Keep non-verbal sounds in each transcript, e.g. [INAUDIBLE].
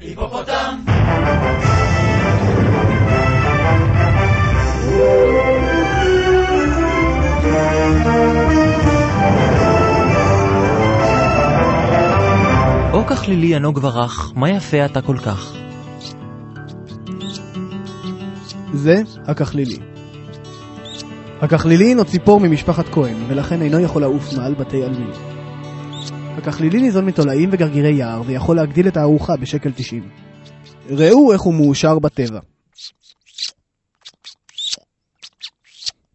היפופוטם! או ככלילי ענוג ורך, מה יפה אתה כל כך? זה הכחלילי. הכחלילי הינו ציפור ממשפחת כהן, ולכן אינו יכול לעוף מעל בתי עלמין. הכחלילי ניזון מתולעים וגרגירי יער, ויכול להגדיל את הארוחה בשקל 90. ראו איך הוא מאושר בטבע.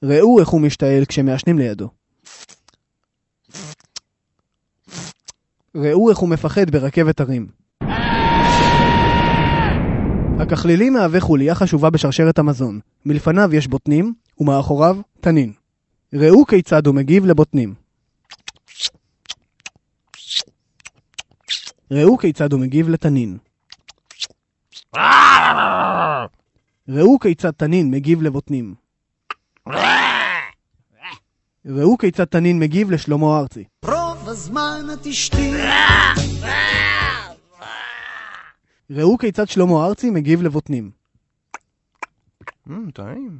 ראו איך הוא משתעל כשמעשנים לידו. ראו איך הוא מפחד ברכבת הרים. הכחלילי מהווה חוליה חשובה בשרשרת המזון. מלפניו יש בוטנים, ומאחוריו תנין. ראו כיצד הוא מגיב לבוטנים. ראו כיצד הוא מגיב לתנין. ראו כיצד תנין מגיב לבוטנים. ראו כיצד תנין מגיב לשלמה ארצי. רוב הזמן את אשתי ראו כיצד שלמה ארצי מגיב לבוטנים. טעים.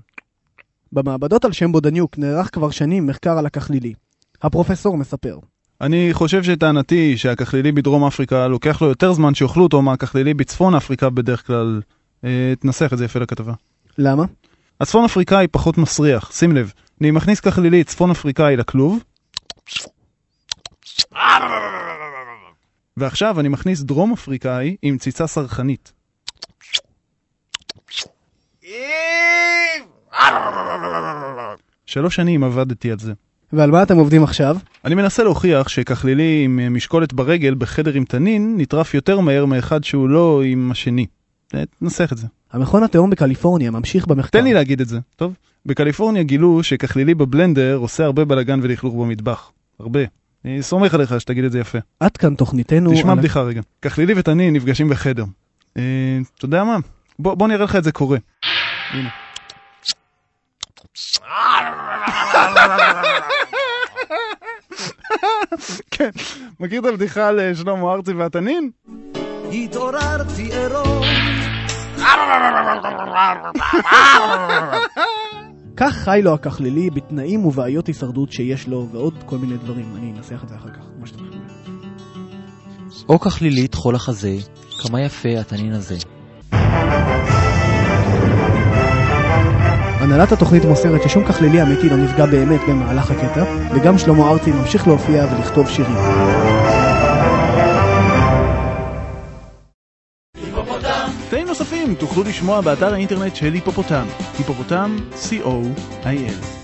במעבדות על שם בודניוק נערך כבר שנים מחקר על הכחלילי. הפרופסור מספר. אני חושב שטענתי שהכחלילי בדרום אפריקה לוקח לו יותר זמן שיאכלו אותו מהכחלילי בצפון אפריקה בדרך כלל. אה, תנסח את זה יפה לכתבה. למה? הצפון אפריקאי פחות מסריח, שים לב. אני מכניס כחלילי צפון אפריקאי לכלוב. ועכשיו אני מכניס דרום אפריקאי עם ציצה סרחנית. שלוש שנים עבדתי על זה. ועל מה אתם עובדים עכשיו? אני מנסה להוכיח שכחלילי עם אה, משקולת ברגל בחדר עם תנין נטרף יותר מהר מאחד שהוא לא עם השני. אה, תנסח את זה. המכון התהום בקליפורניה ממשיך במחקר. תן לי להגיד את זה, טוב? בקליפורניה גילו שכחלילי בבלנדר עושה הרבה בלאגן ולכלוך במטבח. הרבה. אני סומך עליך שתגיד את זה יפה. עד כאן תוכניתנו... תשמע על- בדיחה רגע. כחלילי ותנין נפגשים בחדר. אה, אתה יודע מה? בוא בוא נראה לך את זה קורה. הנה. [LAUGHS] מכיר את הבדיחה על אה, שלמה ארצי והתנין? התעוררתי עירום כך חי לו הכחלילי בתנאים ובעיות הישרדות שיש לו ועוד כל מיני דברים. אני אנסח את זה אחר כך, כמו שאתם יכולים. או ככלילית חול החזה, כמה יפה התנין הזה. הנהלת התוכנית מוסרת ששום כחלילי אמיתי לא נפגע באמת במהלך הקטע, וגם שלמה ארצי ממשיך להופיע ולכתוב שירים. קטעים נוספים תוכלו לשמוע באתר האינטרנט של היפופוטם, היפופוטם, co.il.